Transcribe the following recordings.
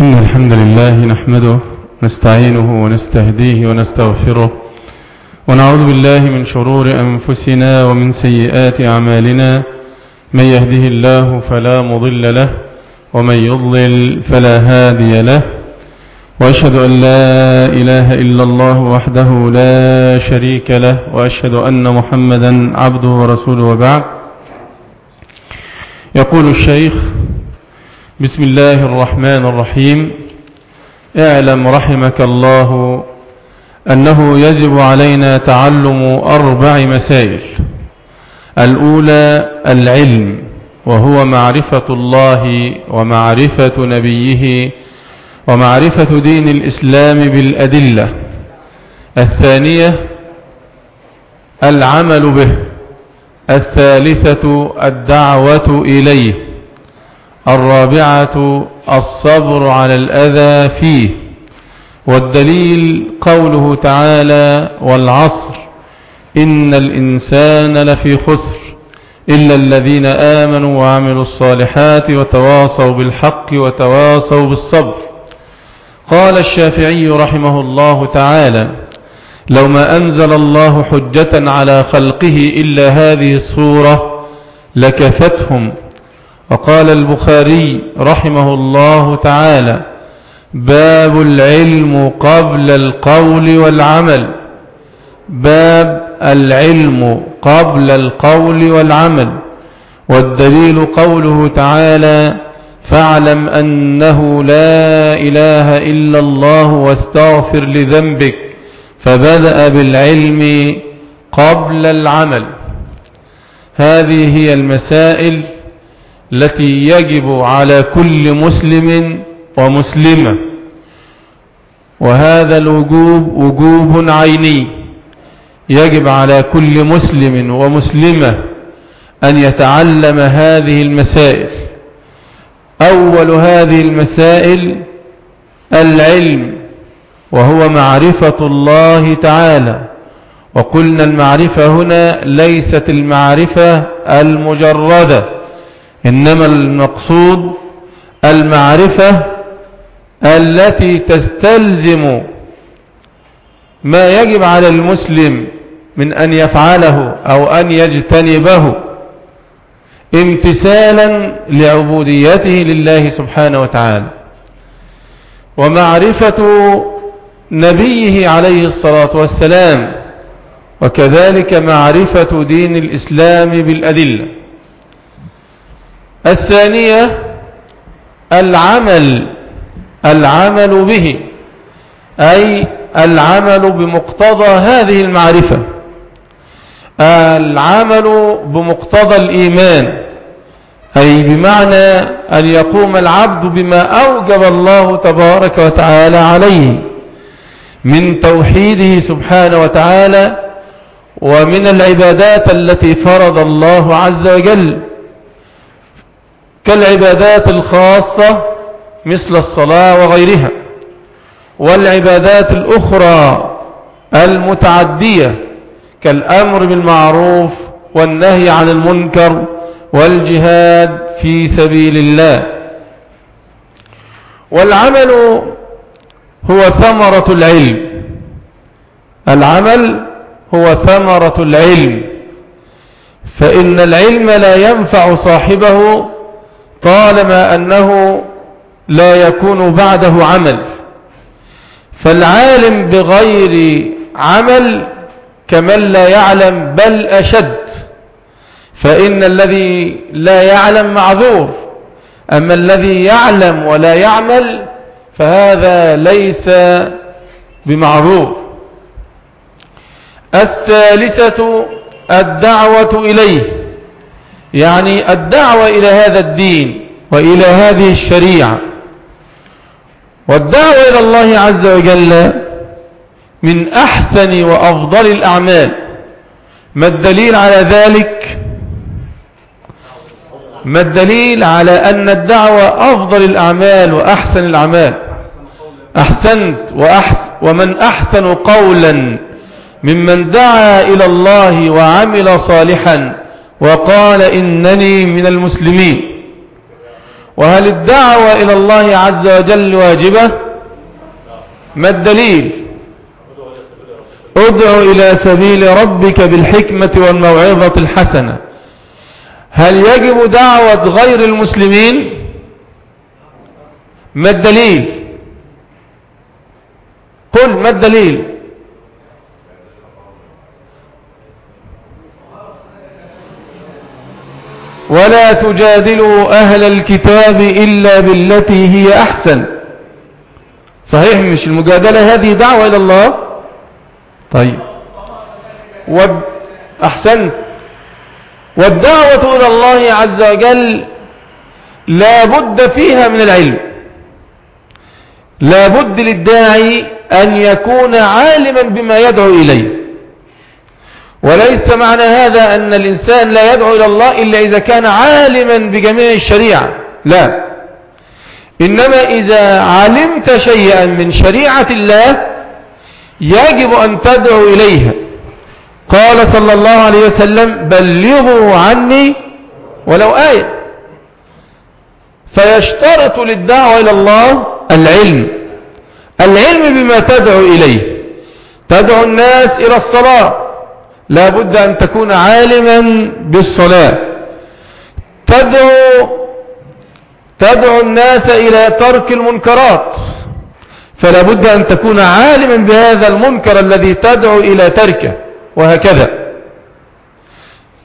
إن الحمد لله نحمده نستعينه ونستهديه ونستغفره ونعوذ بالله من شرور أنفسنا ومن سيئات أعمالنا. من يهده الله فلا مضل له ومن يضلل فلا هادي له. وأشهد أن لا إله إلا الله وحده لا شريك له وأشهد أن محمدا عبده ورسوله وبعد. يقول الشيخ بسم الله الرحمن الرحيم. اعلم رحمك الله أنه يجب علينا تعلم أربع مسائل. الأولى العلم وهو معرفة الله ومعرفة نبيه ومعرفة دين الإسلام بالأدلة. الثانية العمل به. الثالثة الدعوة إليه. الرابعة الصبر على الأذى فيه والدليل قوله تعالى والعصر إن الإنسان لفي خسر إلا الذين آمنوا وعملوا الصالحات وتواصوا بالحق وتواصوا بالصبر. قال الشافعي رحمه الله تعالى لو ما أنزل الله حجة على خلقه إلا هذه الصورة لكفتهم وقال البخاري رحمه الله تعالى باب العلم قبل القول والعمل. باب العلم قبل القول والعمل. والدليل قوله تعالى فاعلم أنه لا إله إلا الله واستغفر لذنبك. فبدأ بالعلم قبل العمل. هذه هي المسائل التي يجب على كل مسلم ومسلمة. وهذا الوجوب وجوب عيني. يجب على كل مسلم ومسلمة أن يتعلم هذه المسائل. أول هذه المسائل العلم وهو معرفة الله تعالى. وقلنا المعرفة هنا ليست المعرفة المجردة. إنما المقصود المعرفة التي تستلزم ما يجب على المسلم من أن يفعله أو أن يجتنبه امتثالا لعبوديته لله سبحانه وتعالى. ومعرفة نبيه عليه الصلاة والسلام وكذلك معرفة دين الإسلام بالأدلة. الثانية العمل العمل به أي العمل بمقتضى هذه المعرفة. العمل بمقتضى الإيمان أي بمعنى أن يقوم العبد بما أوجب الله تبارك وتعالى عليه من توحيده سبحانه وتعالى ومن العبادات التي فرض الله عز وجل. كالعبادات الخاصة مثل الصلاة وغيرها والعبادات الأخرى المتعدية كالأمر بالمعروف والنهي عن المنكر والجهاد في سبيل الله. والعمل هو ثمرة العلم. العمل هو ثمرة العلم. فإن العلم لا ينفع صاحبه طالما أنه لا يكون بعده عمل. فالعالم بغير عمل كمن لا يعلم بل أشد. فإن الذي لا يعلم معذور. أما الذي يعلم ولا يعمل فهذا ليس بمعذور. الثالثة الدعوة إليه. يعني الدعوة إلى هذا الدين وإلى هذه الشريعة. والدعوة إلى الله عز وجل من أحسن وأفضل الأعمال. ما الدليل على ذلك؟ ما الدليل على أن الدعوة أفضل الأعمال وأحسن الأعمال؟ أحسنت وأحس ومن أحسن قولا ممن دعا إلى الله وعمل صالحا وقال إنني من المسلمين. وهل الدعوة إلى الله عز وجل واجبة؟ ما الدليل؟ ادع إلى سبيل ربك بالحكمة والموعظة الحسنة. هل يجب دعوة غير المسلمين؟ ما الدليل؟ قل ما الدليل؟ ولا تجادلوا أهل الكتاب إلا بالتي هي أحسن. صحيح مش المجادلة هذه دعوة إلى الله؟ طيب. ود... أحسنت والدعوة إلى الله عز وجل لا بد فيها من العلم. لا بد للداعي أن يكون عالما بما يدعو إليه. وليس معنى هذا أن الإنسان لا يدعو إلى الله إلا إذا كان عالما بجميع الشريعة. لا. إنما إذا علمت شيئا من شريعة الله يجب أن تدعو إليها. قال صلى الله عليه وسلم بلغوا عني ولو آية. فيشترط للدعوة إلى الله العلم. العلم بما تدعو إليه. تدعو الناس إلى الصلاة. لا بد أن تكون عالما بالصلاة. تدعو تدعو الناس إلى ترك المنكرات. فلا بد أن تكون عالما بهذا المنكر الذي تدعو إلى تركه وهكذا.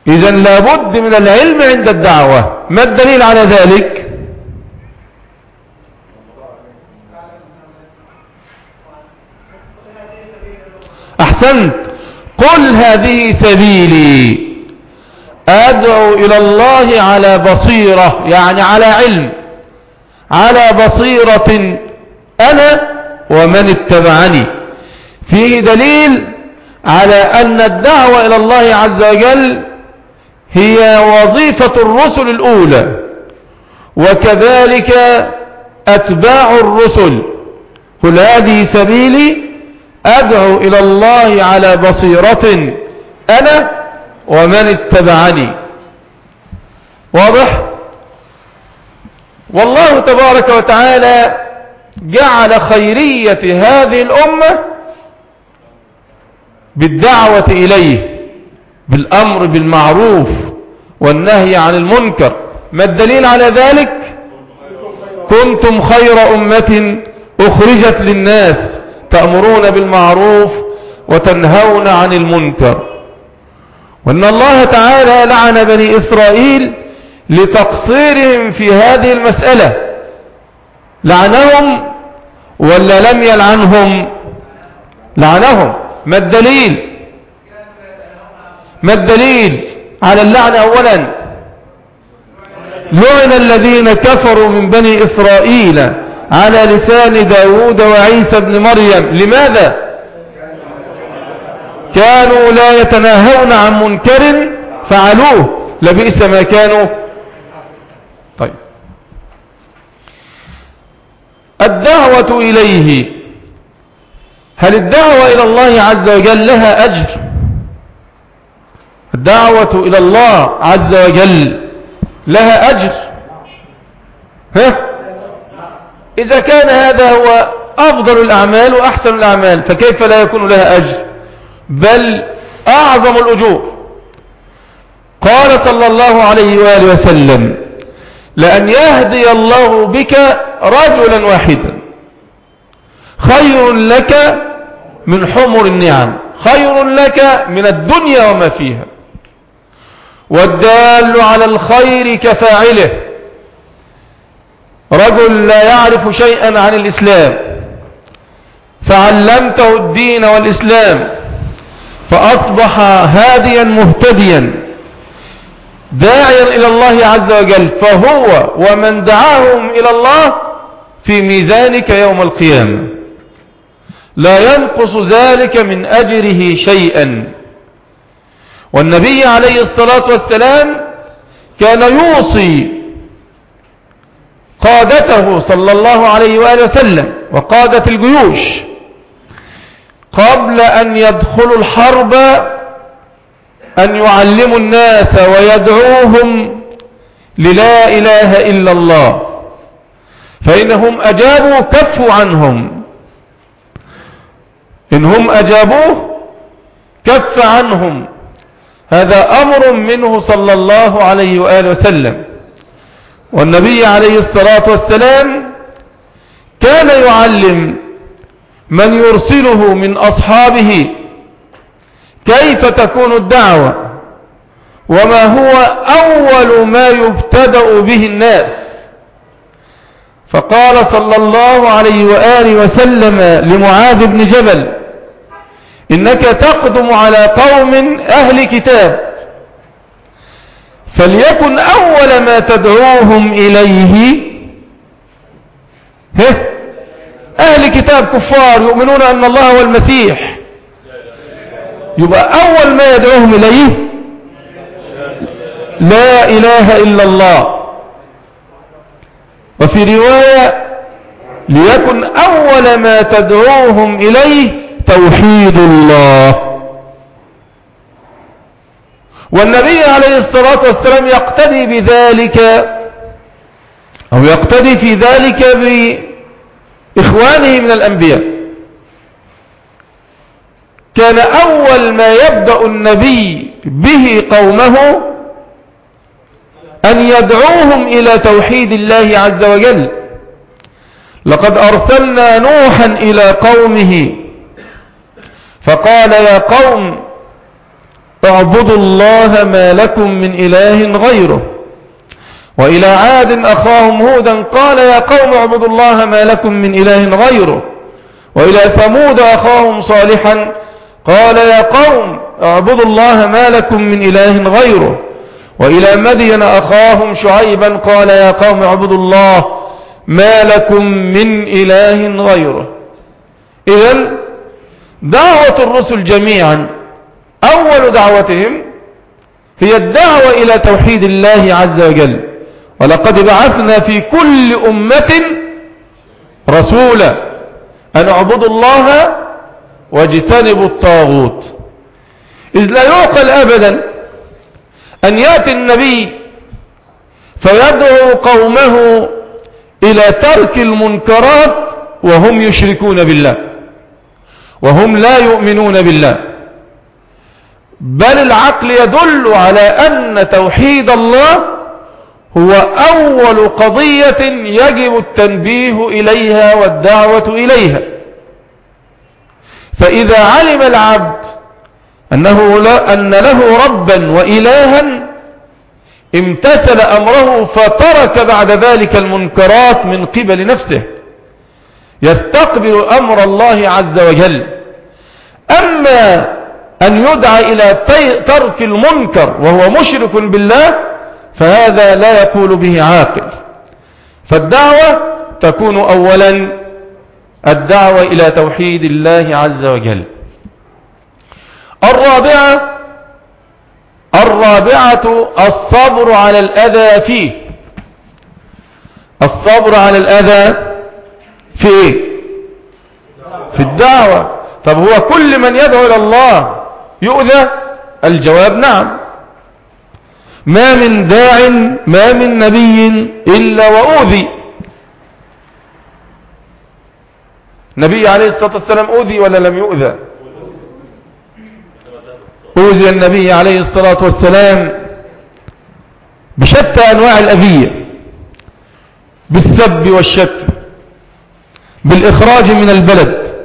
إذا لابد من العلم عند الدعوة. ما الدليل على ذلك؟ أحسنت. قل هذه سبيلي. أدعو إلى الله على بصيرة يعني على علم على بصيرة أنا ومن اتبعني. فيه دليل على أن الدعوة إلى الله عز وجل هي وظيفة الرسل الأولى وكذلك أتباع الرسل. قل هذه سبيلي أدعو إلى الله على بصيرة أنا ومن اتبعني. واضح؟ والله تبارك وتعالى جعل خيرية هذه الأمة بالدعوة إليه بالأمر بالمعروف والنهي عن المنكر. ما الدليل على ذلك؟ كنتم خير أمة أخرجت للناس. تأمرون بالمعروف وتنهون عن المنكر. وأن الله تعالى لعن بني إسرائيل لتقصيرهم في هذه المسألة. لعنهم ولا لم يلعنهم؟ لعنهم. ما الدليل؟ ما الدليل على اللعن أولا؟ لعن الذين كفروا من بني إسرائيل. على لسان داود وعيسى بن مريم. لماذا؟ كانوا لا يتناهون عن منكر فعلوه. لبئس ما كانوا. طيب. الدعوة إليه. هل الدعوة إلى الله عز وجل لها أجر؟ الدعوة إلى الله عز وجل لها أجر. ها؟ إذا كان هذا هو أفضل الأعمال وأحسن الأعمال فكيف لا يكون لها أجر؟ بل أعظم الأجور. قال صلى الله عليه وآله وسلم لأن يهدي الله بك رجلا واحدا خير لك من حمر النعم خير لك من الدنيا وما فيها والدال على الخير كفاعله. رجل لا يعرف شيئا عن الإسلام فعلمته الدين والإسلام فأصبح هاديا مهتديا داعيا إلى الله عز وجل فهو ومن دعاهم إلى الله في ميزانك يوم القيامة. لا ينقص ذلك من أجره شيئا. والنبي عليه الصلاة والسلام كان يوصي قادته صلى الله عليه وآله وسلم وقادة الجيوش قبل أن يدخلوا الحرب أن يعلموا الناس ويدعوهم للا إله إلا الله فإنهم أجابوا كفوا عنهم إنهم أجابوه كف عنهم هذا أمر منه صلى الله عليه وآله وسلم والنبي عليه الصلاة والسلام كان يعلم من يرسله من أصحابه كيف تكون الدعوة وما هو أول ما يبتدأ به الناس. فقال صلى الله عليه وآله وسلم لمعاذ بن جبل إنك تقدم على قوم أهل كتاب. فليكن أول ما تدعوهم إليه. أهل كتاب كفار يؤمنون أن الله هو المسيح. يبقى أول ما يدعوهم إليه. لا إله إلا الله. وفي رواية ليكن أول ما تدعوهم إليه توحيد الله. والنبي عليه الصلاة والسلام يقتدي بذلك أو يقتدي في ذلك بإخوانه من الأنبياء. كان أول ما يبدأ النبي به قومه أن يدعوهم إلى توحيد الله عز وجل. لقد أرسلنا نوحا إلى قومه فقال يا قوم اعبدوا الله ما لكم من إله غيره. وإلى عاد أخاهم هودا قال يا قوم اعبدوا الله ما لكم من إله غيره. وإلى ثمود أخاهم صالحا قال يا قوم اعبدوا الله ما لكم من إله غيره. وإلى مدين أخاهم شعيبا قال يا قوم اعبدوا الله ما لكم من إله غيره. إذا دعوة الرسل جميعا أول دعوتهم هي الدعوة إلى توحيد الله عز وجل. ولقد بعثنا في كل أمة رسولا أن اعبدوا الله واجتنبوا الطاغوت. إذ لا يعقل أبدا أن يأتي النبي فيدعو قومه إلى ترك المنكرات وهم يشركون بالله وهم لا يؤمنون بالله. بل العقل يدل على أن توحيد الله هو أول قضية يجب التنبيه إليها والدعوة إليها. فإذا علم العبد أنه لا أن له ربا وإلها امتثل أمره فترك بعد ذلك المنكرات من قبل نفسه يستقبل أمر الله عز وجل. أما أن يدعى إلى ترك المنكر وهو مشرك بالله فهذا لا يقول به عاقل. فالدعوة تكون أولا الدعوة إلى توحيد الله عز وجل. الرابعة الرابعة الصبر على الأذى فيه. الصبر على الأذى في إيه؟ في الدعوة. طب هو كل من يدعو إلى الله يؤذى؟ الجواب نعم. ما من داع ما من نبي إلا وأوذي. نبي عليه الصلاة والسلام أوذي ولا لم يؤذى؟ أوذي النبي عليه الصلاة والسلام بشتى أنواع الأذية بالسب والشتم بالإخراج من البلد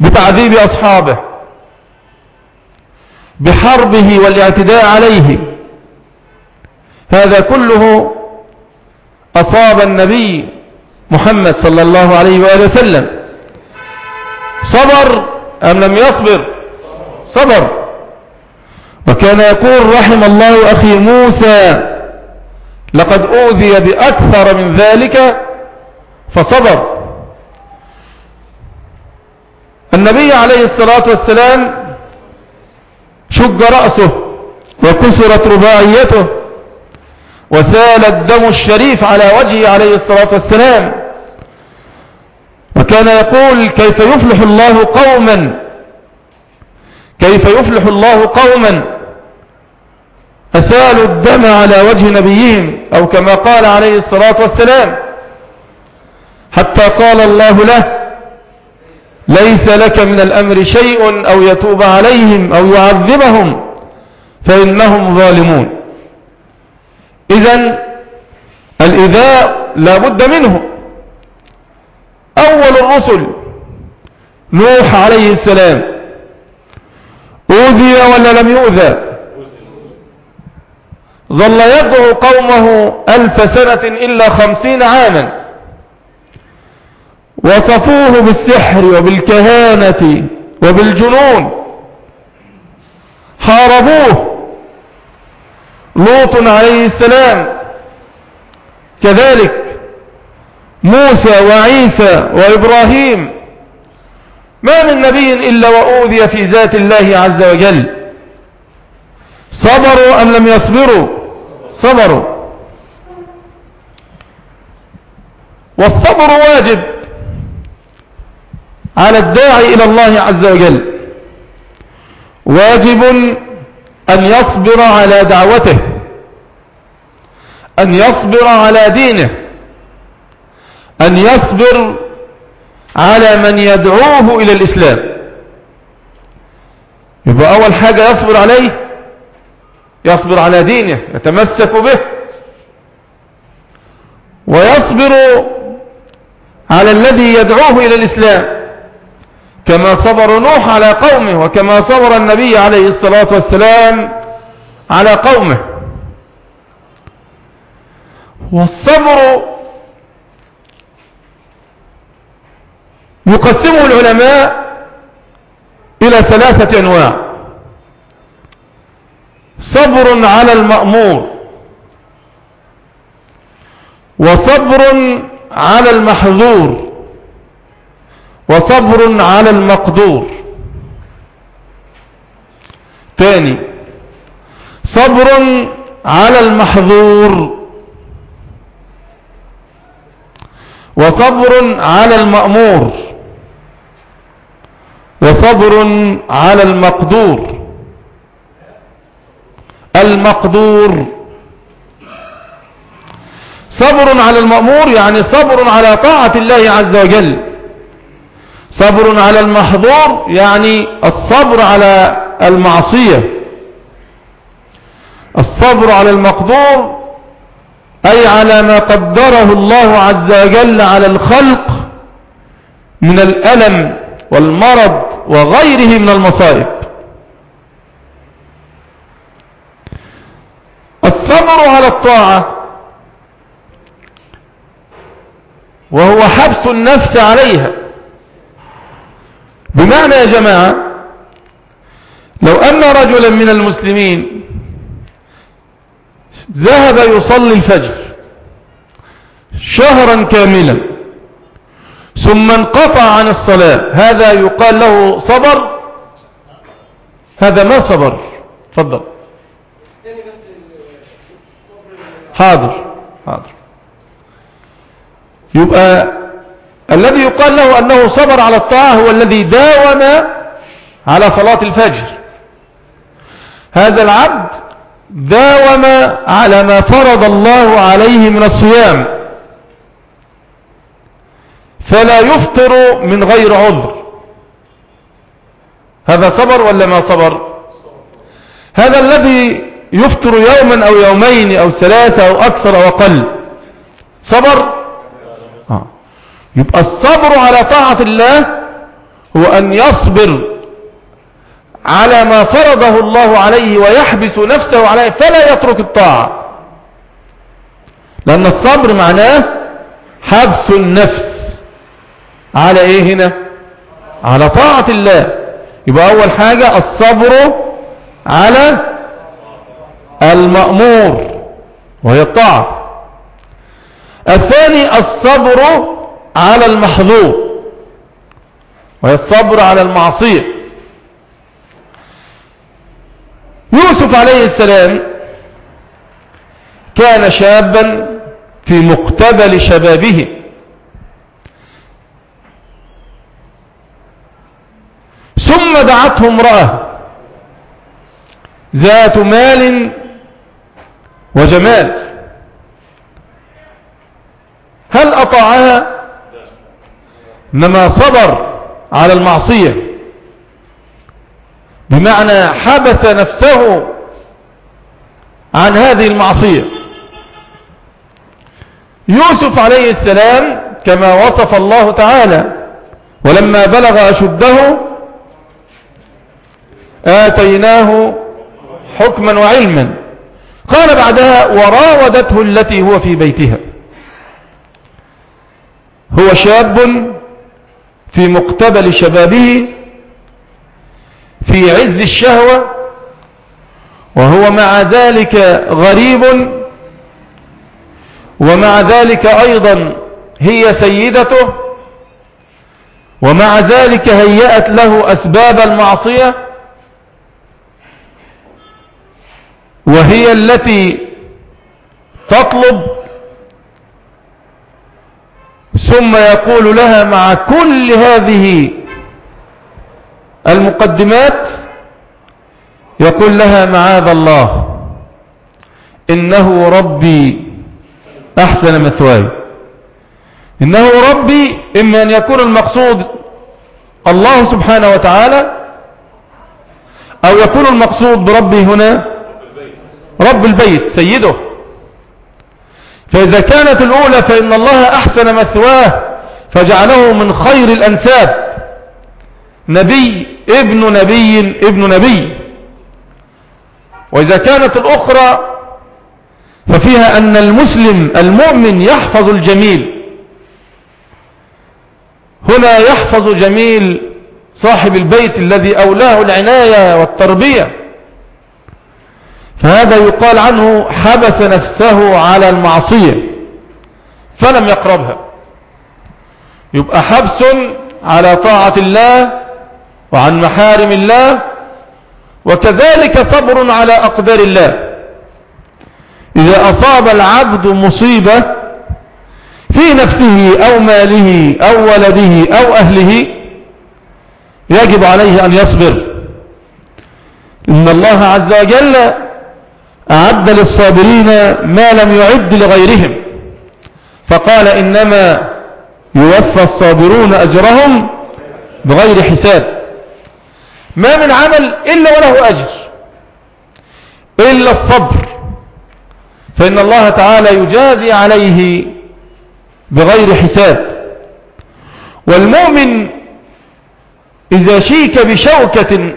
بتعذيب أصحابه. بحربه والاعتداء عليه. هذا كله أصاب النبي محمد صلى الله عليه وآله وسلم. صبر أم لم يصبر؟ صبر. وكان يقول رحم الله أخي موسى لقد أوذي بأكثر من ذلك فصبر. النبي عليه الصلاة والسلام شج رأسه وكسرت رباعيته وسال الدم الشريف على وجهه عليه الصلاة والسلام. وكان يقول كيف يفلح الله قوما؟ كيف يفلح الله قوما؟ أسالوا الدم على وجه نبيهم أو كما قال عليه الصلاة والسلام. حتى قال الله له ليس لك من الأمر شيء أو يتوب عليهم أو يعذبهم فإنهم ظالمون. إذن الإذاء لا بد منه. أول الرسل نوح عليه السلام أوذي ولا لم يؤذى؟ ظل يدعو قومه ألف سنة إلا خمسين عاما. وصفوه بالسحر وبالكهانة وبالجنون. حاربوه. لوط عليه السلام. كذلك موسى وعيسى وإبراهيم. ما من نبي إلا وأوذي في ذات الله عز وجل. صبروا أم لم يصبروا؟ صبروا. والصبر واجب. على الداعي إلى الله عز وجل. واجب أن يصبر على دعوته أن يصبر على دينه أن يصبر على من يدعوه إلى الإسلام. يبقى أول حاجة يصبر عليه يصبر على دينه يتمسك به. ويصبر على الذي يدعوه إلى الإسلام. كما صبر نوح على قومه وكما صبر النبي عليه الصلاة والسلام على قومه. والصبر يقسمه العلماء إلى ثلاثة أنواع. صبر على المأمور وصبر على المحظور. وصبر على المقدور. ثاني صبر على المحظور. وصبر على المأمور. وصبر على المقدور. المقدور. صبر على المأمور يعني صبر على طاعة الله عز وجل. صبر على المحظور يعني الصبر على المعصية. الصبر على المقدور أي على ما قدره الله عز وجل على الخلق من الألم والمرض وغيره من المصائب. الصبر على الطاعة وهو حبس النفس عليها. بمعنى يا جماعة لو أن رجلا من المسلمين ذهب يصلي الفجر شهرا كاملا ثم انقطع عن الصلاة هذا يقال له صبر؟ هذا ما صبر تفضل. حاضر حاضر. يبقى الذي يقال له أنه صبر على الطاعة هو الذي داوم على صلاة الفجر. هذا العبد داوم على ما فرض الله عليه من الصيام. فلا يفطر من غير عذر. هذا صبر ولا ما صبر؟ هذا الذي يفطر يوما أو يومين أو ثلاثة أو أكثر أو أقل. صبر. يبقى الصبر على طاعة الله هو أن يصبر على ما فرضه الله عليه ويحبس نفسه عليه فلا يترك الطاعة. لأن الصبر معناه حبس النفس. على إيه هنا؟ على طاعة الله. يبقى أول حاجة الصبر على المأمور وهي الطاعة. الثاني الصبر على المحظور وهي الصبر على المعصية. يوسف عليه السلام كان شابا في مقتبل شبابه. ثم دعته امرأة ذات مال وجمال. هل أطاعها؟ إنما صبر على المعصية. بمعنى حبس نفسه عن هذه المعصية. يوسف عليه السلام كما وصف الله تعالى ولما بلغ أشده آتيناه حكما وعلما. قال بعدها وراودته التي هو في بيتها. هو شاب في مقتبل شبابه في عز الشهوة وهو مع ذلك غريب ومع ذلك أيضا هي سيدته ومع ذلك هيأت له أسباب المعصية وهي التي تطلب ثم يقول لها مع كل هذه المقدمات يقول لها معاذ الله إنه ربي أحسن مثواي إنه ربي إما أن يكون المقصود الله سبحانه وتعالى أو يكون المقصود بربي هنا رب البيت سيده. فإذا كانت الأولى فإن الله أحسن مثواه فجعله من خير الأنساب. نبي ابن نبي ابن نبي. وإذا كانت الأخرى ففيها أن المسلم المؤمن يحفظ الجميل. هنا يحفظ جميل صاحب البيت الذي أولاه العناية والتربية. فهذا يقال عنه حبس نفسه على المعصية فلم يقربها. يبقى حبس على طاعة الله وعن محارم الله وكذلك صبر على أقدار الله. إذا أصاب العبد مصيبة في نفسه أو ماله أو ولده أو أهله يجب عليه أن يصبر. إن الله عز وجل أعد للصابرين ما لم يعد لغيرهم. فقال إنما يوفى الصابرون أجرهم بغير حساب. ما من عمل إلا وله أجر. إلا الصبر. فإن الله تعالى يجازي عليه بغير حساب. والمؤمن إذا شيك بشوكة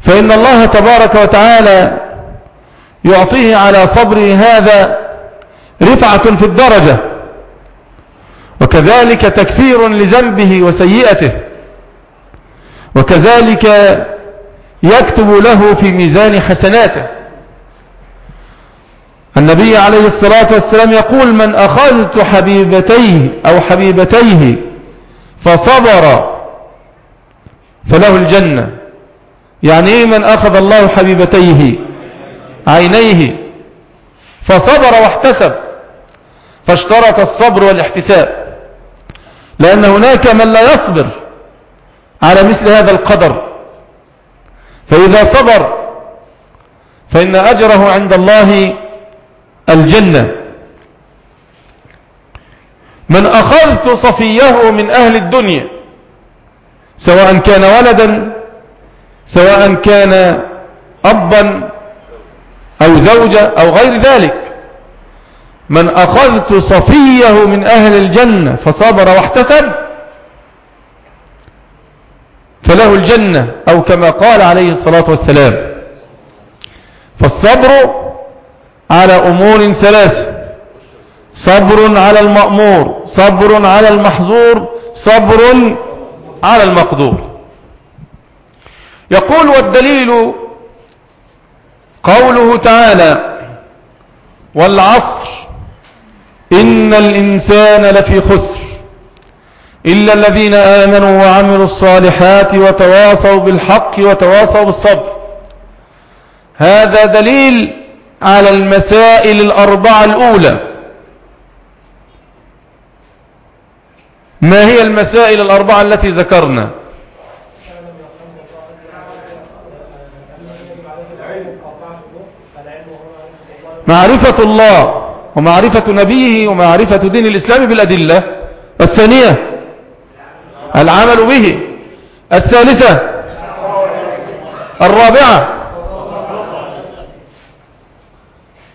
فإن الله تبارك وتعالى يعطيه على صبره هذا رفعة في الدرجة. وكذلك تكفير لذنبه وسيئته. وكذلك يكتب له في ميزان حسناته. النبي عليه الصلاة والسلام يقول من أخذت حبيبتيه أو حبيبتيه فصبر فله الجنة. يعني إيه من أخذ الله حبيبتيه؟ عينيه فصبر واحتسب فاشترط الصبر والاحتساب لأن هناك من لا يصبر على مثل هذا القدر فإذا صبر فإن أجره عند الله الجنة. من أخذت صفيه من أهل الدنيا سواء كان ولدا سواء كان أبا أو زوجة أو غير ذلك. من أخذت صفيه من أهل الجنة فصبر واحتسب فله الجنة أو كما قال عليه الصلاة والسلام. فالصبر على أمور ثلاثة صبر على المأمور صبر على المحظور صبر على المقدور. يقول والدليل قوله تعالى والعصر إن الإنسان لفي خسر إلا الذين آمنوا وعملوا الصالحات وتواصوا بالحق وتواصوا بالصبر. هذا دليل على المسائل الأربعة الأولى. ما هي المسائل الأربعة التي ذكرنا؟ معرفة الله ومعرفة نبيه ومعرفة دين الإسلام بالأدلة. الثانية العمل به. الثالثة الرابعة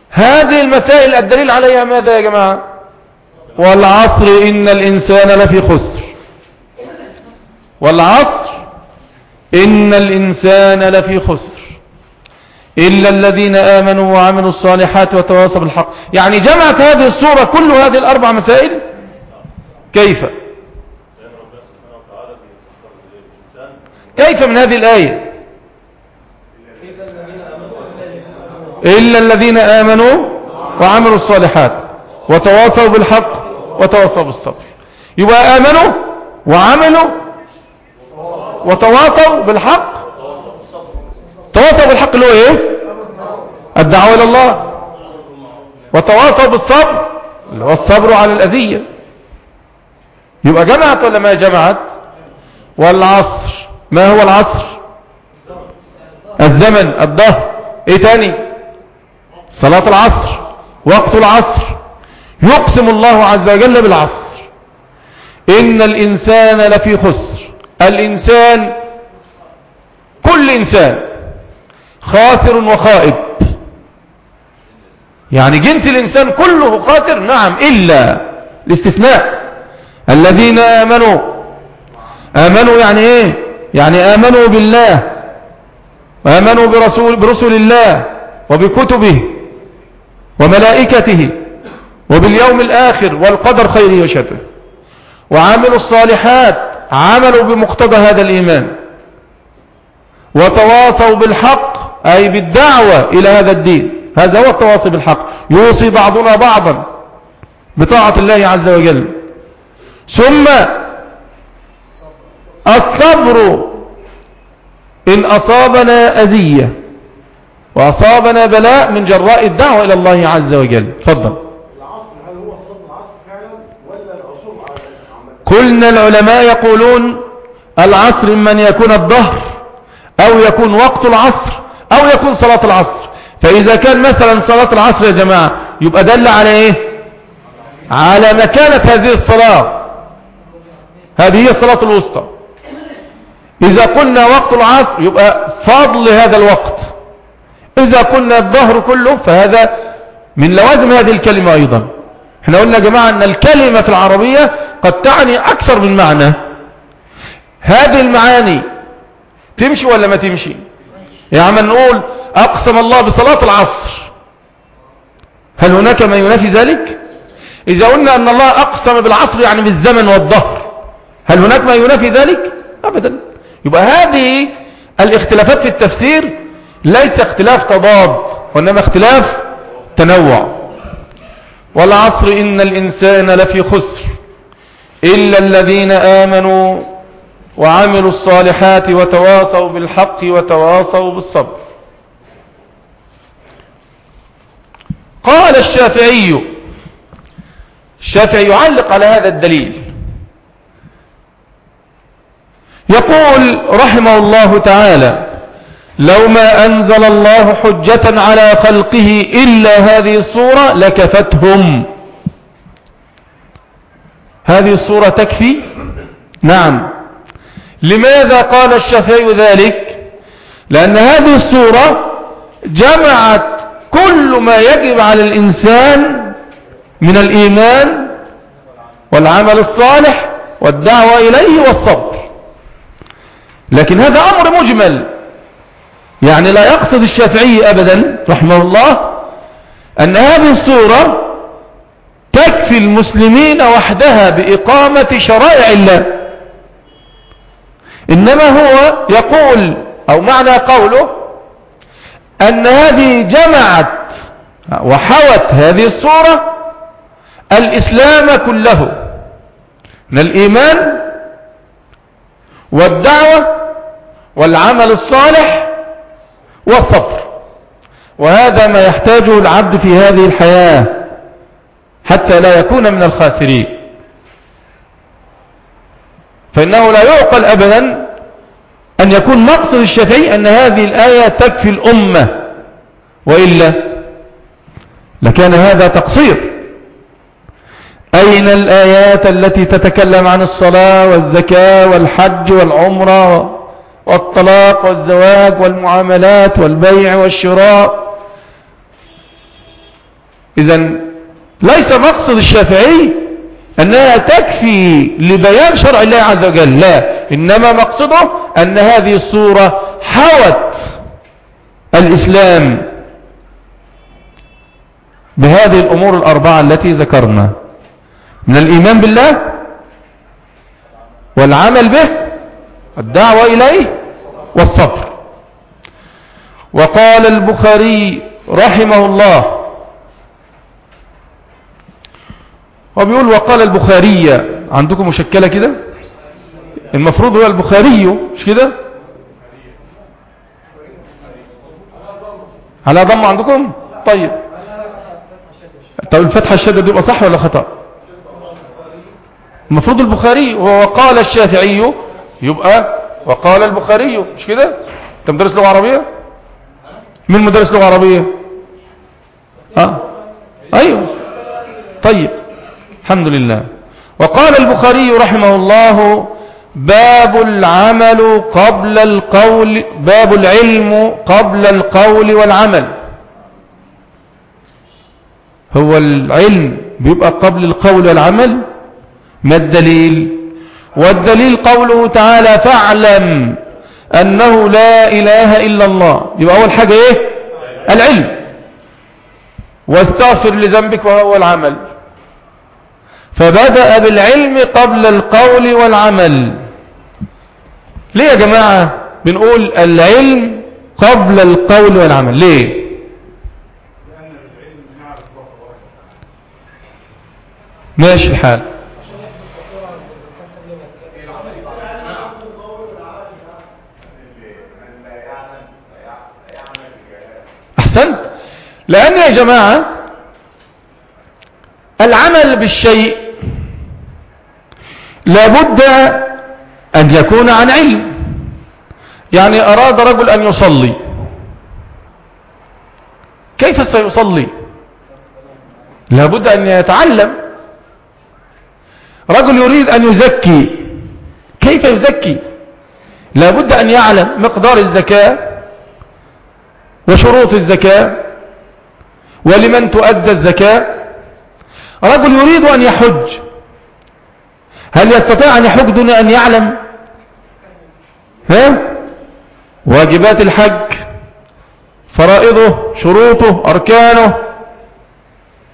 هذه المسائل الدليل عليها ماذا يا جماعة؟ والعصر إن الإنسان لفي خسر. والعصر إن الإنسان لفي خسر. إلا الذين آمنوا وعملوا الصالحات وتواصوا بالحق. يعني جمعت هذه الصورة كل هذه الأربع مسائل؟ كيف؟ كيف من هذه الآية؟ إلا الذين آمنوا وعملوا الصالحات وتواصوا بالحق وتواصوا بالصبر. يبقى آمنوا وعملوا وتواصوا بالحق تواصوا بالحق اللي هو إيه؟ الدعوة إلى الله. وتواصوا بالصبر اللي هو الصبر على الأذية. يبقى جمعت ولا ما جمعت؟ والعصر ما هو العصر؟ الزمن الظهر. إيه تاني؟ صلاة العصر وقت العصر. يقسم الله عز وجل بالعصر. إن الإنسان لفي خسر. الإنسان كل إنسان. خاسر وخائب. يعني جنس الإنسان كله خاسر؟ نعم إلا الاستثناء. الذين آمنوا. آمنوا يعني إيه؟ يعني آمنوا بالله. وآمنوا برسول, برسل الله وبكتبه وملائكته وباليوم الآخر والقدر خيره وشره. وعملوا الصالحات عملوا بمقتضى هذا الإيمان. وتواصوا بالحق أي بالدعوة إلى هذا الدين. هذا هو التواصي بالحق. يوصي بعضنا بعضا بطاعة الله عز وجل. ثم الصبر. إن أصابنا أذية وأصابنا بلاء من جراء الدعوة إلى الله عز وجل. تفضل. قلنا العلماء يقولون العصر من يكون الظهر أو يكون وقت العصر. أو يكون صلاة العصر. فإذا كان مثلا صلاة العصر يا جماعة يبقى دل على إيه؟ على مكانة هذه الصلاة. هذه هي الصلاة الوسطى. إذا قلنا وقت العصر يبقى فضل هذا الوقت. إذا قلنا الظهر كله فهذا من لوازم هذه الكلمة أيضا. إحنا قلنا يا جماعة أن الكلمة في العربية قد تعني أكثر من معنى. هذه المعاني تمشي ولا ما تمشي؟ يعني نقول أقسم الله بصلاة العصر. هل هناك ما ينافي ذلك؟ إذا قلنا أن الله أقسم بالعصر يعني بالزمن والظهر هل هناك ما ينافي ذلك؟ أبدا. يبقى هذه الاختلافات في التفسير ليس اختلاف تضاد وإنما اختلاف تنوع. والعصر إن الإنسان لفي خسر إلا الذين آمنوا وعملوا الصالحات وتواصوا بالحق وتواصوا بالصبر. قال الشافعي الشافعي يعلق على هذا الدليل. يقول رحمه الله تعالى لو ما أنزل الله حجة على خلقه إلا هذه الصورة لكفتهم. هذه الصورة تكفي؟ نعم. لماذا قال الشافعي ذلك؟ لأن هذه الصورة جمعت كل ما يجب على الإنسان من الإيمان والعمل الصالح والدعوة إليه والصبر. لكن هذا أمر مجمل. يعني لا يقصد الشافعي أبدا رحمه الله أن هذه الصورة تكفي المسلمين وحدها بإقامة شرائع الله. إنما هو يقول أو معنى قوله أن هذه جمعت وحوت هذه الصورة الإسلام كله من الإيمان والدعوة والعمل الصالح والصبر. وهذا ما يحتاجه العبد في هذه الحياة حتى لا يكون من الخاسرين. فإنه لا يعقل أبدا أن يكون مقصد الشافعي أن هذه الآية تكفي الأمة وإلا لكان هذا تقصير. أين الآيات التي تتكلم عن الصلاة والزكاة والحج والعمرة والطلاق والزواج والمعاملات والبيع والشراء؟ إذا ليس مقصد الشافعي أنها تكفي لبيان شرع الله عز وجل لا. إنما مقصده أن هذه الصورة حوت الإسلام بهذه الأمور الأربعة التي ذكرنا. من الإيمان بالله والعمل به الدعوة إليه والصبر. وقال البخاري رحمه الله هو بيقول وقال البخاري عندكم مشكلة كده؟ المفروض هو البخاري مش كده؟ على ضم عندكم؟ طيب. طب الفتحة الشدة يبقى صح ولا خطأ؟ المفروض البخاري وقال الشافعي يبقى وقال البخاري مش كده؟ انت مدرس لغة عربية؟ مين مدرس لغة عربية؟ آه أيوه. طيب. الحمد لله. وقال البخاري رحمه الله باب العمل قبل القول باب العلم قبل القول والعمل. هو العلم بيبقى قبل القول والعمل ما الدليل؟ والدليل قوله تعالى فاعلم أنه لا إله إلا الله. يبقى أول حاجة إيه؟ العلم. واستغفر لذنبك وهو العمل. فبدأ بالعلم قبل القول والعمل. ليه يا جماعة بنقول العلم قبل القول والعمل؟ ليه؟ ماشي الحال أحسنت. لأن يا جماعة العمل بالشيء لابد أن يكون عن علم. يعني أراد رجل أن يصلي. كيف سيصلي؟ لابد أن يتعلم. رجل يريد أن يزكي. كيف يزكي؟ لابد أن يعلم مقدار الزكاة وشروط الزكاة ولمن تؤدى الزكاة. رجل يريد أن يحج. هل يستطيع أن يحج دون أن يعلم؟ ها؟ واجبات الحج فرائضه شروطه أركانه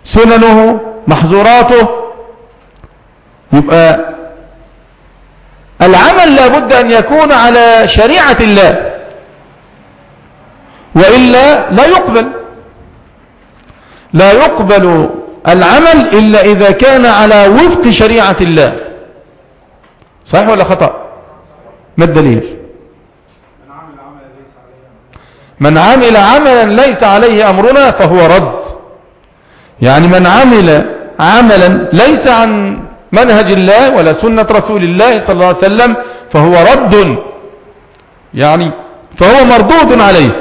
سننه محظوراته. يبقى العمل لابد أن يكون على شريعة الله وإلا لا يقبل. لا يقبل العمل إلا إذا كان على وفق شريعة الله. صحيح ولا خطأ؟ ما الدليل؟ من عمل عملا ليس عليه أمرنا فهو رد. يعني من عمل عملا ليس عن منهج الله ولا سنة رسول الله صلى الله عليه وسلم فهو رد. يعني فهو مردود عليه.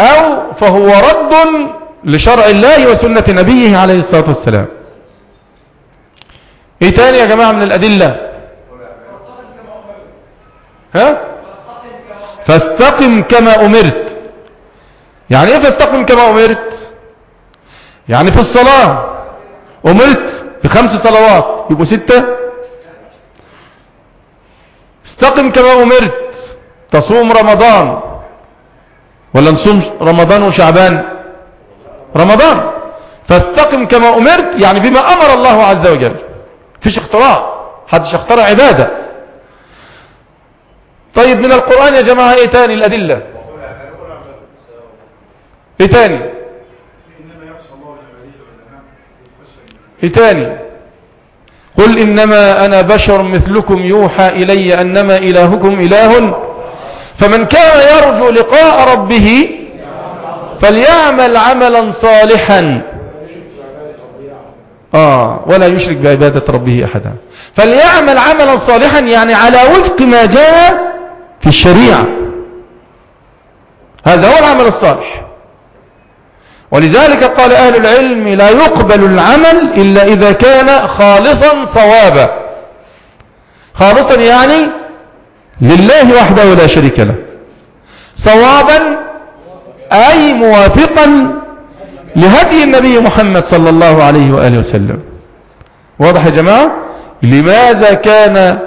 أو فهو رد لشرع الله وسنة نبيه عليه الصلاة والسلام. إيه تاني يا جماعة من الأدلة؟ ها؟ فاستقم كما أمرت. يعني إيه فاستقم كما أمرت؟ يعني في الصلاة أمرت بخمس صلوات يبقوا ستة؟ استقم كما أمرت. تصوم رمضان. ولا نصوم رمضان وشعبان؟ رمضان. فاستقم كما أمرت يعني بما أمر الله عز وجل. فيش اختراع. حدش اخترع عبادة. طيب من القرآن يا جماعة إيه تاني الأدلة؟ إيه تاني؟ إيه تاني؟ قل إنما أنا بشر مثلكم يوحى إلي أنما إلهكم إله. فمن كان يرجو لقاء ربه فليعمل عملا صالحا. آه ولا يشرك بعبادة ربه أحدا. فليعمل عملا صالحا يعني على وفق ما جاء في الشريعة. هذا هو العمل الصالح. ولذلك قال أهل العلم لا يقبل العمل إلا إذا كان خالصا صوابا. خالصا يعني لله وحده لا شريك له. صوابا أي موافقا لهدي النبي محمد صلى الله عليه وآله وسلم. واضح يا جماعة؟ لماذا كان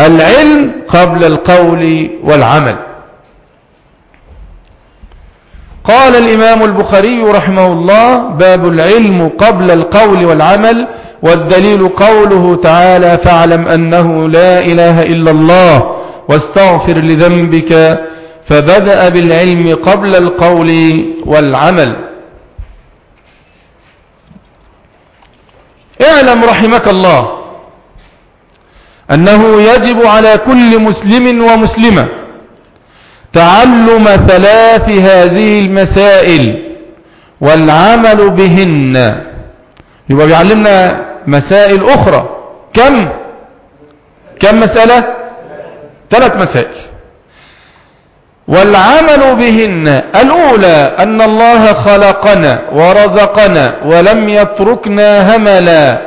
العلم قبل القول والعمل؟ قال الإمام البخاري رحمه الله باب العلم قبل القول والعمل والدليل قوله تعالى فاعلم أنه لا إله إلا الله واستغفر لذنبك فبدأ بالعلم قبل القول والعمل. اعلم رحمك الله أنه يجب على كل مسلم ومسلمة تعلم ثلاث هذه المسائل والعمل بهن. يبقى بيعلمنا مسائل أخرى. كم؟ كم مسألة؟ ثلاث مسائل. والعمل بهن الأولى أن الله خلقنا ورزقنا ولم يتركنا هملا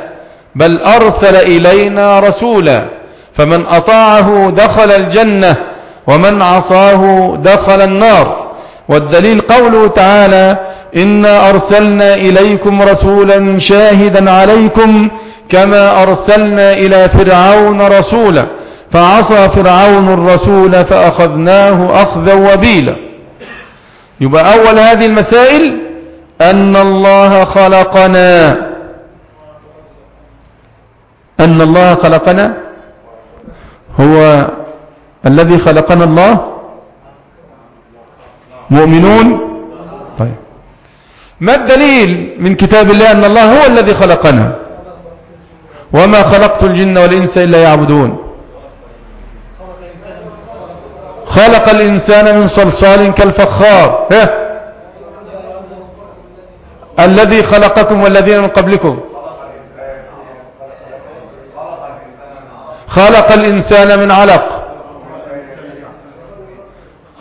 بل أرسل إلينا رسولا فمن أطاعه دخل الجنة ومن عصاه دخل النار. والدليل قوله تعالى إنا أرسلنا إليكم رسولا شاهدا عليكم كما أرسلنا إلى فرعون رسولا. فعصى فرعون الرسول فأخذناه أخذا وبيلا. يبقى أول هذه المسائل أن الله خلقنا. أن الله خلقنا. هو الذي خلقنا الله. مؤمنون. طيب. ما الدليل من كتاب الله أن الله هو الذي خلقنا؟ وما خلقت الجن والإنس إلا يعبدون. خلق الإنسان من صلصال كالفخار. ها الذي خلقكم والذين من قبلكم. خلق الإنسان من علق.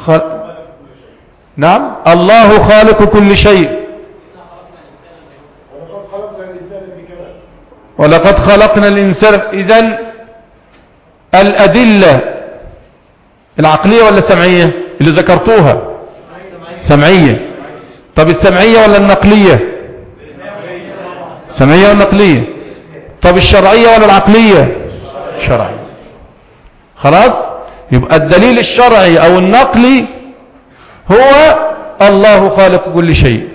خل... نعم. الله خالق كل شيء. ولقد خلقنا الإنسان. إذن الأدلة العقلية ولا السمعية؟ اللي ذكرتوها. سمعية. طب السمعية ولا النقلية؟ سمعية ولا النقلية طب الشرعية ولا العقلية؟ شرعية. خلاص؟ يبقى الدليل الشرعي أو النقلي هو الله خالق كل شيء.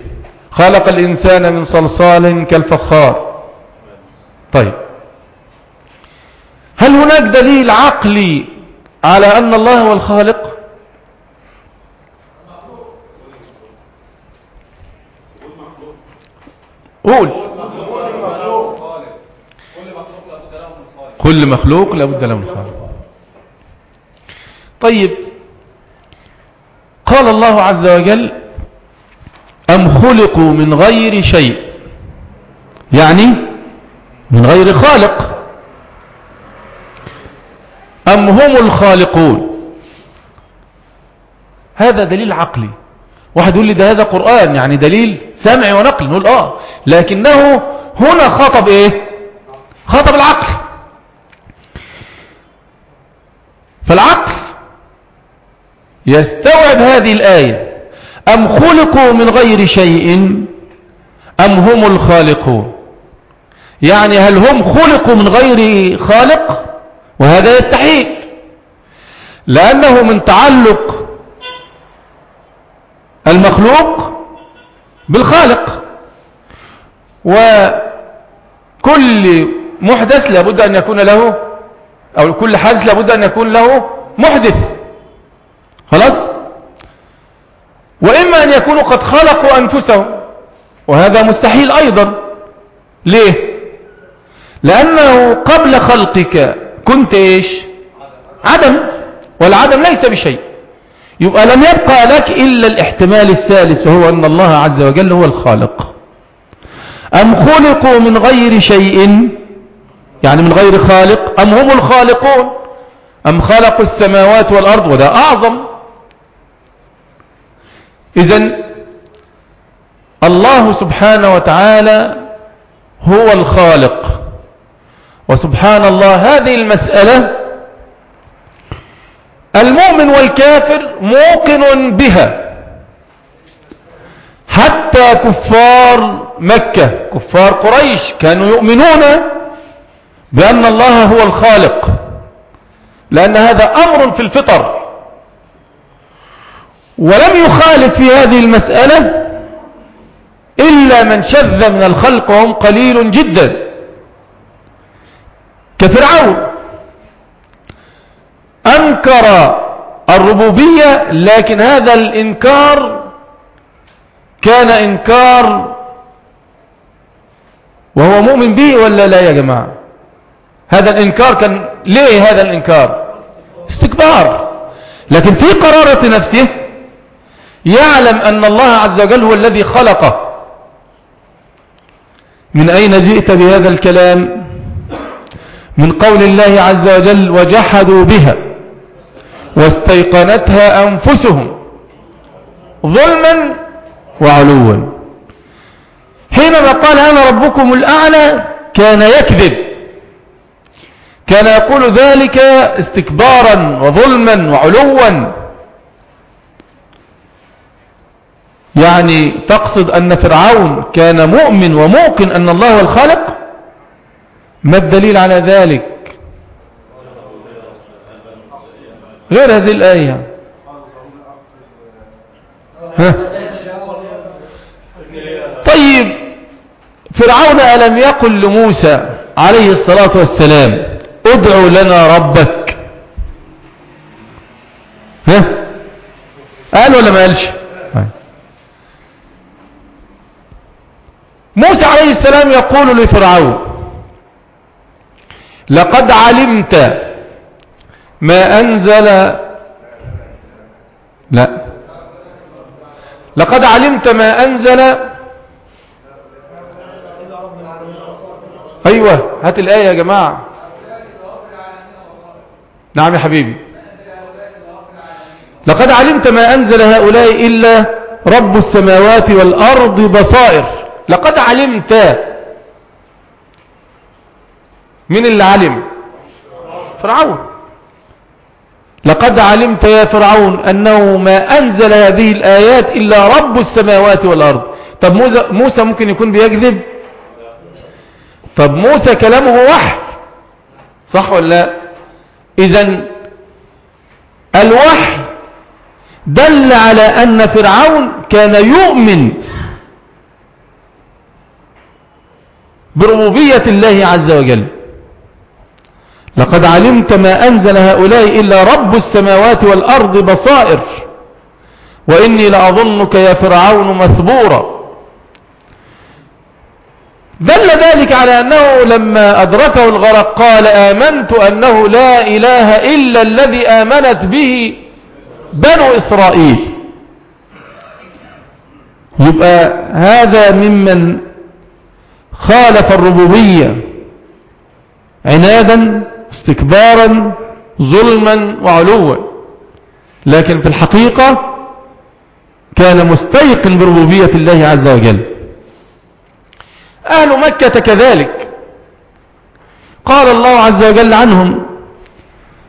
خلق الإنسان من صلصال كالفخار. طيب. هل هناك دليل عقلي على أن الله هو الخالق. قول. كل مخلوق لابد له من خالق. طيب. قال الله عز وجل أم خلقوا من غير شيء؟ يعني من غير خالق. أم هم الخالقون؟ هذا دليل عقلي. واحد يقول لي ده هذا قرآن يعني دليل سمعي ونقل نقول آه لكنه هنا خطب إيه؟ خطب العقل. فالعقل يستوعب هذه الآية. أم خلقوا من غير شيء؟ أم هم الخالقون؟ يعني هل هم خلقوا من غير خالق؟ وهذا يستحيل. لأنه من تعلق المخلوق بالخالق. وكل محدث لابد أن يكون له أو كل حادث لابد أن يكون له محدث. خلاص؟ وإما أن يكونوا قد خلقوا أنفسهم وهذا مستحيل أيضا. ليه؟ لأنه قبل خلقك كنت إيش عدم. والعدم ليس بشيء. يبقى لم يبقى لك إلا الاحتمال الثالث وهو أن الله عز وجل هو الخالق. أم خلقوا من غير شيء؟ يعني من غير خالق؟ أم هم الخالقون؟ أم خلقوا السماوات والأرض؟ وده أعظم. إذن الله سبحانه وتعالى هو الخالق. وسبحان الله هذه المسألة المؤمن والكافر موقن بها. حتى كفار مكة كفار قريش كانوا يؤمنون بأن الله هو الخالق لأن هذا أمر في الفطر. ولم يخالف في هذه المسألة إلا من شذ من الخلق وهم قليل جدا. كفرعون. أنكر الربوبية لكن هذا الإنكار كان إنكار وهو مؤمن به ولا لا يا جماعة؟ هذا الإنكار كان ليه هذا الإنكار؟ استكبار. لكن في قرارة نفسه يعلم أن الله عز وجل هو الذي خلقه. من أين جئت بهذا الكلام؟ من قول الله عز وجل وجحدوا بها واستيقنتها أنفسهم ظلما وعلوا. حينما قال أنا ربكم الأعلى كان يكذب كان يقول ذلك استكبارا وظلما وعلوا. يعني تقصد أن فرعون كان مؤمن وموقن أن الله الخالق؟ ما الدليل على ذلك؟ غير هذه الآية. ها؟ طيب فرعون ألم يقل لموسى عليه الصلاة والسلام ادعو لنا ربك. ها؟ قال ولا ما قالش؟ موسى عليه السلام يقول لفرعون لقد علمت ما أنزل لا. لقد علمت ما أنزل. أيوة هات الآية يا جماعة. نعم يا حبيبي. لقد علمت ما أنزل هؤلاء إلا رب السماوات والأرض بصائر. لقد علمت من اللي علم؟ فرعون. لقد علمت يا فرعون أنه ما أنزل هذه الآيات إلا رب السماوات والأرض. طب موسى ممكن يكون بيكذب؟ طب موسى كلامه وحي. صح ولا لا؟ إذا الوحي دل على أن فرعون كان يؤمن بربوبية الله عز وجل. لقد علمت ما أنزل هؤلاء إلا رب السماوات والأرض بصائر وإني لأظنك يا فرعون مثبورا. دل ذلك على أنه لما أدركه الغرق قال آمنت أنه لا إله إلا الذي آمنت به بنو إسرائيل. يبقى هذا ممن خالف الربوبية عنادا استكبارا ظلما وعلوا. لكن في الحقيقة كان مستيقن بربوبية الله عز وجل. أهل مكة كذلك. قال الله عز وجل عنهم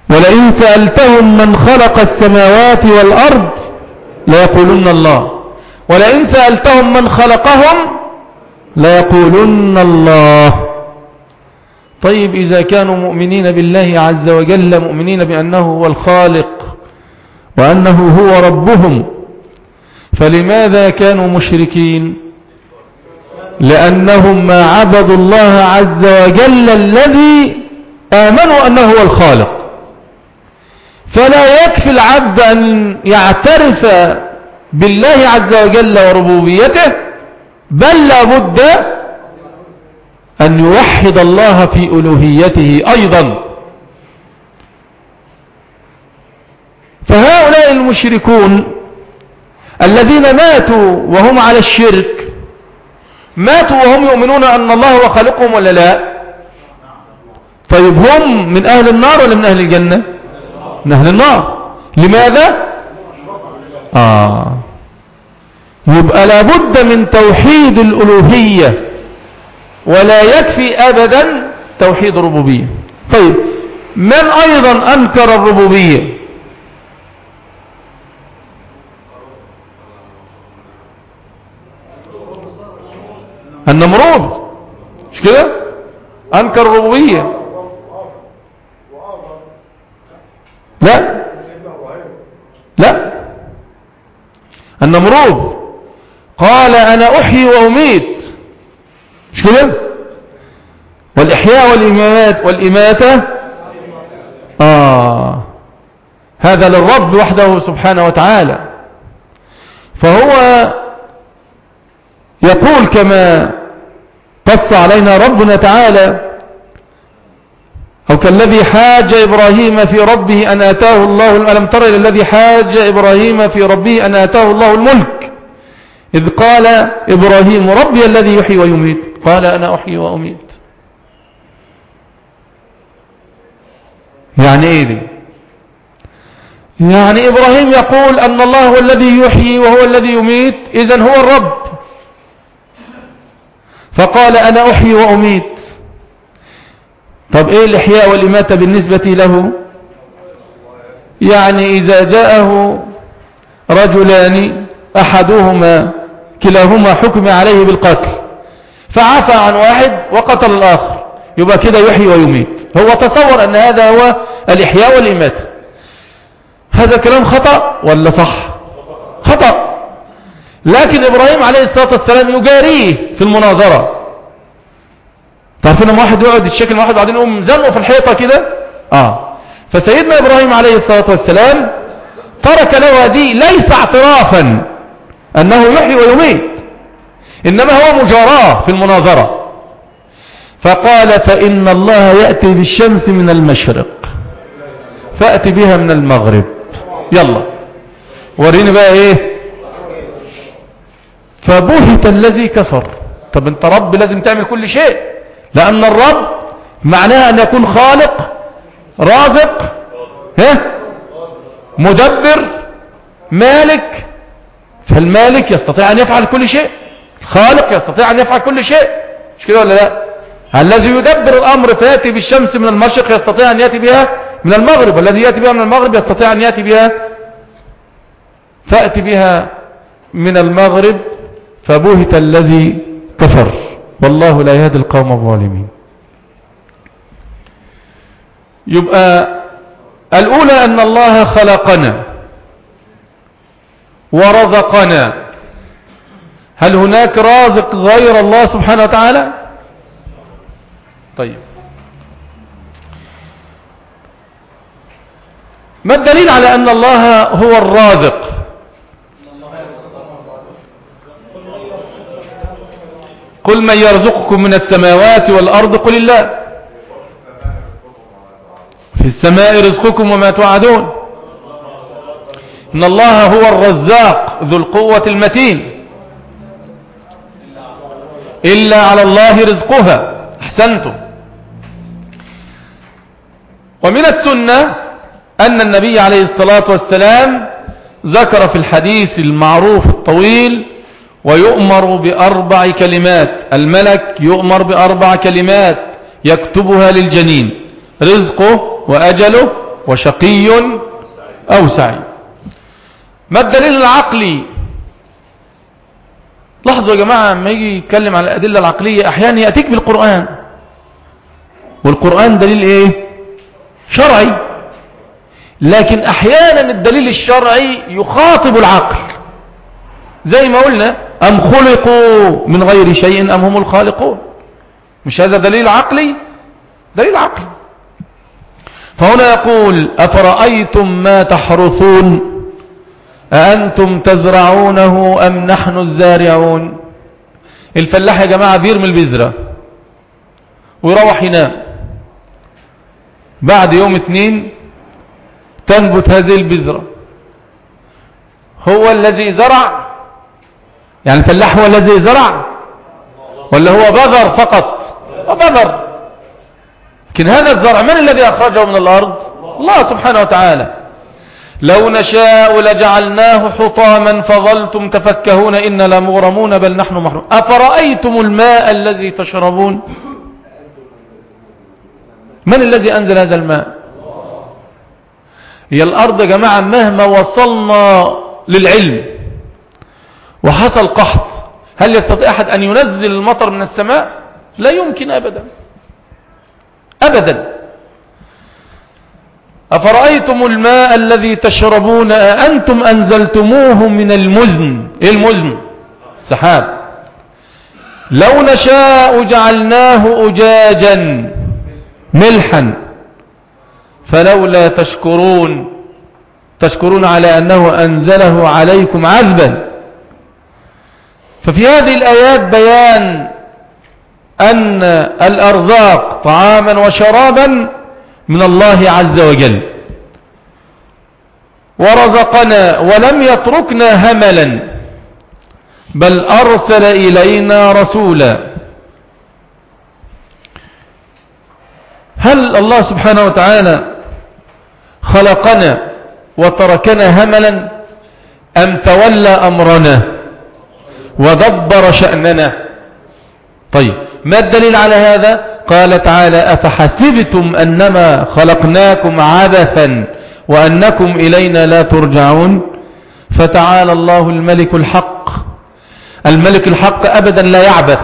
ولئن سألتهم من خلق السماوات والأرض ليقولن الله. ولئن سألتهم من خلقهم ليقولن الله. طيب إذا كانوا مؤمنين بالله عز وجل مؤمنين بأنه هو الخالق وأنه هو ربهم فلماذا كانوا مشركين؟ لأنهم ما عبدوا الله عز وجل الذي آمنوا أنه هو الخالق. فلا يكفي العبد أن يعترف بالله عز وجل وربوبيته بل لابد أن يوحد الله في ألوهيته أيضا. فهؤلاء المشركون الذين ماتوا وهم على الشرك ماتوا وهم يؤمنون أن الله هو خالقهم ولا لا؟ طيب هم من أهل النار ولا من أهل الجنة؟ من أهل النار. لماذا؟ آه. يبقى لابد من توحيد الألوهية. ولا يكفي أبدا توحيد الربوبية. طيب من أيضا أنكر الربوبية؟ النمرود. مش كده؟ أنكر الربوبية. لا. لا. النمرود. قال أنا أحيي وأميت. مش كده؟ والإحياء والإمامات والإماتة؟ آه. هذا للرب وحده سبحانه وتعالى. فهو يقول كما قص علينا ربنا تعالى أو كالذي حاج إبراهيم في ربه أن آتاه الله ألم تر إلى الذي حاج إبراهيم في ربه أن آتاه الله الملك؟ إذ قال إبراهيم ربي الذي يحيي ويميت. قال أنا أحيي وأميت. يعني إيه دي؟ يعني إبراهيم يقول أن الله هو الذي يحيي وهو الذي يميت إذن هو الرب. فقال أنا أحيي وأميت. طب إيه الإحياء والإماتة بالنسبة له؟ يعني إذا جاءه رجلان أحدهما كلاهما حكم عليه بالقتل. فعفى عن واحد وقتل الآخر. يبقى كده يحيي ويميت. هو تصور أن هذا هو الإحياء والإماتة هذا كلام خطأ ولا صح؟ خطأ. لكن إبراهيم عليه الصلاة والسلام يجاريه في المناظرة. تعرفين لما واحد يقعد الشكل واحد وبعدين يقوم زنقه في الحيطة كده؟ آه. فسيدنا إبراهيم عليه الصلاة والسلام ترك له هذه ليس اعترافا. أنه يحيي ويميت. إنما هو مجاراة في المناظرة. فقال فإن الله يأتي بالشمس من المشرق. فأتي بها من المغرب. يلا. وريني بقى إيه؟ فبهت الذي كفر. طب أنت رب لازم تعمل كل شيء. لأن الرب معناه أن يكون خالق رازق ها؟ مدبر مالك فالمالك يستطيع أن يفعل كل شيء الخالق يستطيع أن يفعل كل شيء. مش كده ولا لا؟ الذي يدبر الأمر فيأتي بالشمس من المشرق يستطيع أن يأتي بها من المغرب والذي يأتي بها من المغرب يستطيع أن يأتي بها فأتي بها من المغرب فبهت الذي كفر. والله لا يهدي القوم الظالمين. يبقى الأولى أن الله خلقنا. ورزقنا. هل هناك رازق غير الله سبحانه وتعالى؟ طيب. ما الدليل على أن الله هو الرازق؟ قل من يرزقكم من السماوات والأرض قل الله. في السماء رزقكم وما توعدون. إن الله هو الرزاق ذو القوة المتين. إلا على الله رزقها. أحسنتم. ومن السنة أن النبي عليه الصلاة والسلام ذكر في الحديث المعروف الطويل ويؤمر بأربع كلمات. الملك يؤمر بأربع كلمات يكتبها للجنين. رزقه وأجله وشقي أو سعيد ما الدليل العقلي؟ لاحظوا يا جماعة لما يجي يتكلم عن الأدلة العقلية أحيانا يأتيك بالقرآن. والقرآن دليل إيه؟ شرعي. لكن أحيانا الدليل الشرعي يخاطب العقل. زي ما قلنا أم خلقوا من غير شيء أم هم الخالقون؟ مش هذا دليل عقلي؟ دليل عقلي. فهنا يقول أفرأيتم ما تحرثون؟ أأنتم تزرعونه أم نحن الزارعون؟ الفلاح يا جماعة بيرمي البذرة ويروح ينام. بعد يوم اتنين تنبت هذه البذرة. هو الذي زرع؟ يعني الفلاح هو الذي زرع؟ ولا هو بذر فقط؟ بذر. لكن هذا الزرع من الذي أخرجه من الأرض؟ الله سبحانه وتعالى. لو نشاء لجعلناه حطاما فظلتم تفكهون إن لمغرمون بل نحن محروم. أفرأيتم الماء الذي تشربون؟ من الذي أنزل هذا الماء؟ هي الأرض يا جماعة مهما وصلنا للعلم وحصل قحط هل يستطيع أحد أن ينزل المطر من السماء؟ لا يمكن أبدا. أبدا. أفرأيتم الماء الذي تشربون أأنتم أنزلتموه من المزن؟ إيه المزن؟ سحاب لو نشاء جعلناه أجاجا ملحا. فلولا تشكرون تشكرون على أنه أنزله عليكم عذبا. ففي هذه الآيات بيان أن الأرزاق طعاما وشرابا من الله عز وجل. ورزقنا ولم يتركنا هملا بل أرسل إلينا رسولا. هل الله سبحانه وتعالى خلقنا وتركنا هملا؟ أم تولى أمرنا ودبر شأننا؟ طيب ما الدليل على هذا؟ قال تعالى أفحسبتم أنما خلقناكم عبثا وأنكم إلينا لا ترجعون فتعالى الله الملك الحق. الملك الحق أبدا لا يعبث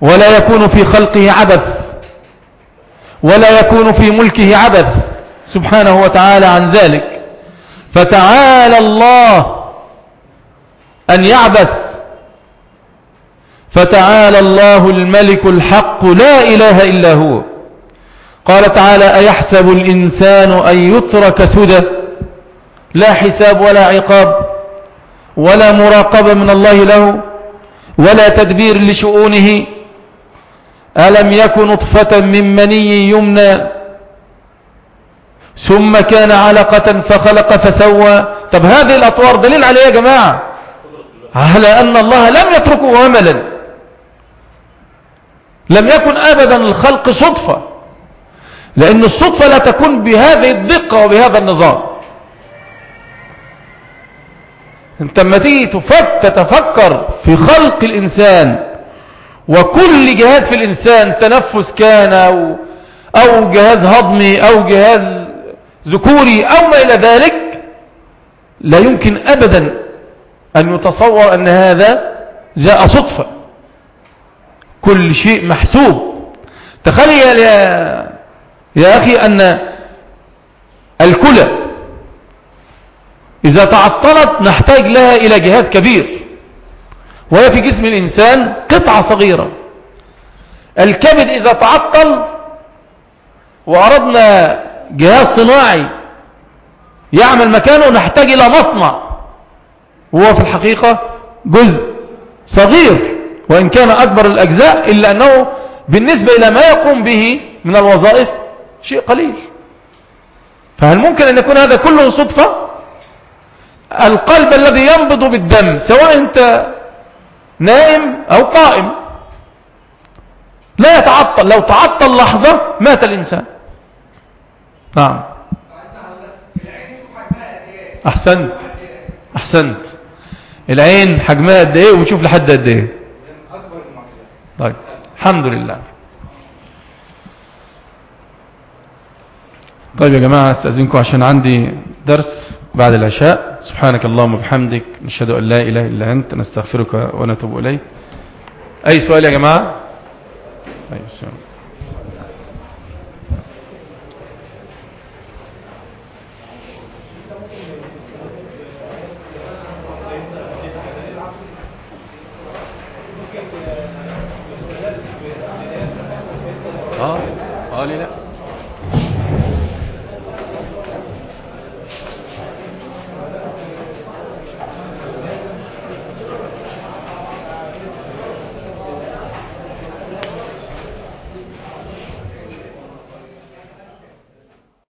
ولا يكون في خلقه عبث ولا يكون في ملكه عبث سبحانه وتعالى عن ذلك. فتعالى الله أن يعبث فتعالى الله الملك الحق لا إله إلا هو. قال تعالى أيحسب الإنسان أن يترك سدى؟ لا حساب ولا عقاب ولا مراقبة من الله له ولا تدبير لشؤونه. ألم يكن نطفة من مني يمنى؟ ثم كان علقة فخلق فسوى. طب هذه الأطوار دليل عليه يا جماعة؟ على أن الله لم يتركه هملا لم يكن أبدا الخلق صدفة لأن الصدفة لا تكون بهذه الدقة وبهذا النظام. أنت لما تيجي تتفكر في خلق الإنسان وكل جهاز في الإنسان تنفس كان أو, أو جهاز هضمي أو جهاز ذكوري أو ما إلى ذلك لا يمكن أبدا أن يتصور أن هذا جاء صدفة. كل شيء محسوب. تخيل يا, يا أخي أن الكلى إذا تعطلت نحتاج لها إلى جهاز كبير وهي في جسم الإنسان قطعة صغيرة. الكبد إذا تعطل وأردنا جهاز صناعي يعمل مكانه نحتاج إلى مصنع. وهو في الحقيقة جزء صغير. وإن كان أكبر الأجزاء إلا أنه بالنسبة إلى ما يقوم به من الوظائف شيء قليل. فهل ممكن أن يكون هذا كله صدفة؟ القلب الذي ينبض بالدم سواء أنت نائم أو قائم لا يتعطل لو تعطل لحظة مات الإنسان. نعم. أحسنت. أحسنت. العين حجمها قد إيه؟ وشوف لحد قد إيه. طيب. الحمد لله. طيب يا جماعة استأذنكم عشان عندي درس بعد العشاء. سبحانك اللهم وبحمدك نشهد أن لا إله إلا أنت نستغفرك ونتوب إليك. أي سؤال يا جماعة؟ طيب السلام